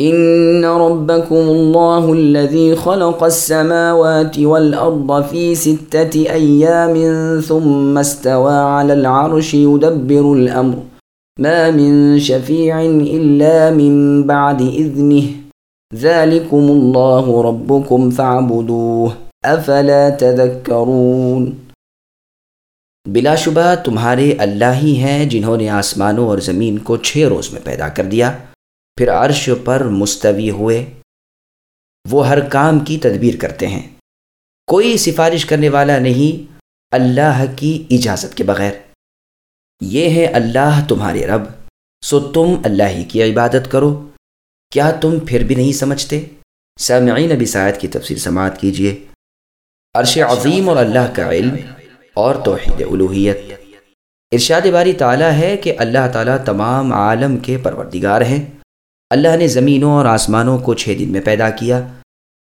إن ربكم الله الذي خلق السماوات والأرض في ستة أيام ثم استوى على العرش يدبر الأمر. ما من شفيع إلا من بعد إذنه. ذلكم الله ربكم فاعبدوه. أفلا تذكرون؟ بلا شبہ تمہارے اللہ ہی ہیں جنہوں نے آسمانوں اور زمین کو چھ روز میں پیدا کر دیا۔ پھر عرش پر مستوی ہوئے۔ وہ ہر کام کی تدبیر کرتے ہیں۔ کوئی سفارش کرنے والا نہیں، اللہ کی اجازت کے بغیر۔ یہ ہے اللہ تمہارے رب۔ سو تم اللہ ہی کی عبادت کرو۔ کیا تم پھر بھی نہیں سمجھتے؟ سامعین نبی سعید کی تفصیل سماعت کیجیے عرش عظیم اور اللہ کا علم اور توحید الوحیت ارشاد باری تعالیٰ ہے کہ اللہ تعالیٰ تمام عالم کے پروردگار ہیں۔ اللہ نے زمینوں اور آسمانوں کو چھ دن میں پیدا کیا۔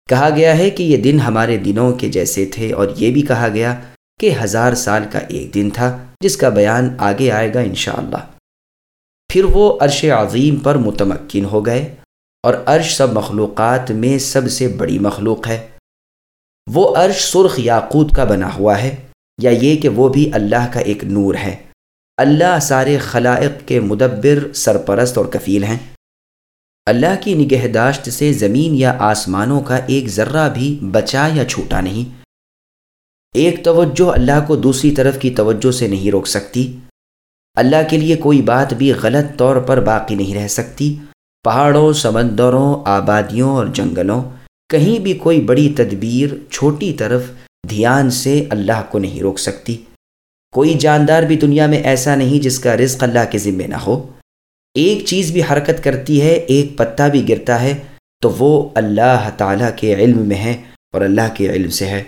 کہا گیا ہے کہ یہ دن ہمارے دنوں کے جیسے تھے اور یہ بھی کہا گیا کہ ہزار سال کا ایک دن تھا جس کا بیان آگے آئے گا انشاءاللہ۔ پھر وہ عرش عظیم پر متمکن ہو گئے اور عرش سب مخلوقات میں سب سے بڑی مخلوق ہے۔ وہ عرش سرخ یاقوت کا بنا ہوا ہے، یا یہ کہ وہ بھی اللہ کا ایک نور ہے۔ اللہ سارے خلائق کے مدبر، سرپرست اور کفیل ہیں۔ اللہ کی نگہداشت سے زمین یا آسمانوں کا ایک ذرہ بھی بچا یا چھوٹا نہیں۔ ایک توجہ اللہ کو دوسری طرف کی توجہ سے نہیں روک سکتی۔ اللہ کے لیے کوئی بات بھی غلط طور پر باقی نہیں رہ سکتی۔ پہاڑوں، سمندروں، آبادیوں اور جنگلوں، کہیں بھی کوئی بڑی تدبیر، چھوٹی طرف دھیان سے اللہ کو نہیں روک سکتی۔ کوئی جاندار بھی دنیا میں ایسا نہیں جس کا رزق اللہ کے ذمے نہ ہو۔ ایک چیز بھی حرکت کرتی ہے، ایک پتا بھی گرتا ہے، تو وہ اللہ تعالیٰ کے علم میں ہے اور اللہ کے علم سے ہے۔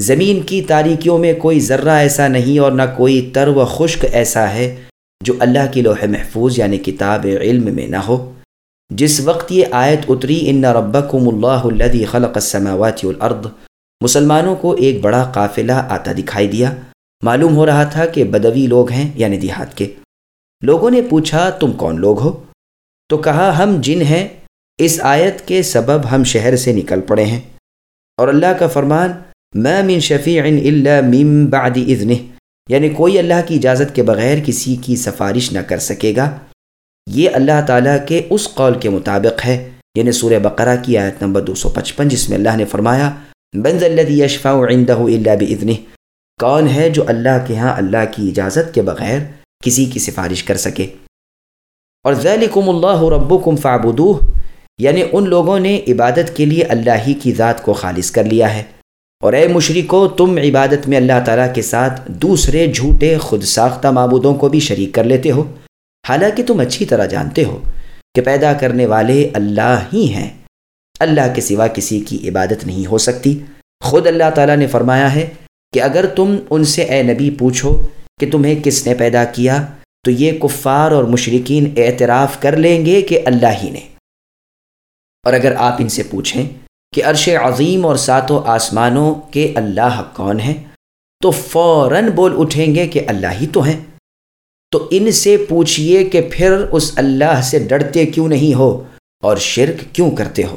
زمین کی تاریکیوں میں کوئی ذرہ ایسا نہیں اور نہ کوئی تر و خشک ایسا ہے جو اللہ کی لوح محفوظ یعنی کتاب علم میں نہ ہو۔ جس وقت یہ آیت اتری، ان ربکم اللہ الذی خلق السماوات والارض مسلمانوں کو ایک بڑا قافلہ آتا دکھائی دیا۔ معلوم ہو رہا تھا کہ بدوی لوگ ہیں یعنی دیہات کے۔ لوگوں نے پوچھا، تم کون لوگ ہو؟ تو کہا، ہم جن ہیں، اس آیت کے سبب ہم شہر سے نکل پڑے ہیں۔ اور اللہ کا فرمان میں من شفیع اللہ مم بعد اذن یعنی کوئی اللہ کی اجازت کے بغیر کسی کی سفارش نہ کر سکے گا۔ یہ اللہ تعالیٰ کے اس قول کے مطابق ہے۔ یعنی سورہ بقرہ کی آیت نمبر دو سو پچپن، جس میں اللہ نے فرمایا بنز الذي يشفع عنده الا باذنه کون ہے جو اللہ کے ہاں اللہ کی اجازت کے بغیر کسی کی سفارش کر سکے۔ اور ذیلکم اللہ ربکم فعبدوہ یعنی ان لوگوں نے عبادت کے لیے اللہ ہی کی ذات کو خالص کر لیا ہے۔ اور اے مشرکو، تم عبادت میں اللہ تعالیٰ کے ساتھ دوسرے جھوٹے خود ساختہ معبودوں کو بھی شریک کر لیتے ہو۔ حالانکہ تم اچھی طرح جانتے ہو کہ پیدا کرنے والے اللہ ہی ہیں۔ اللہ کے سوا کسی کی عبادت نہیں ہو سکتی۔ خود اللہ تعالیٰ نے فرمایا ہے کہ اگر تم ان سے اے نبی پوچھو کہ تمہیں کس نے پیدا کیا، تو یہ کفار اور مشرقین اعتراف کر لیں گے کہ اللہ ہی نے۔ اور اگر آپ ان سے پوچھیں کہ عرش عظیم اور ساتوں آسمانوں کے اللہ کون ہیں، تو فوراً بول اٹھیں گے کہ اللہ ہی تو ہیں۔ تو ان سے پوچھئے کہ پھر اس اللہ سے ڈرتے کیوں نہیں ہو اور شرک کیوں کرتے ہو؟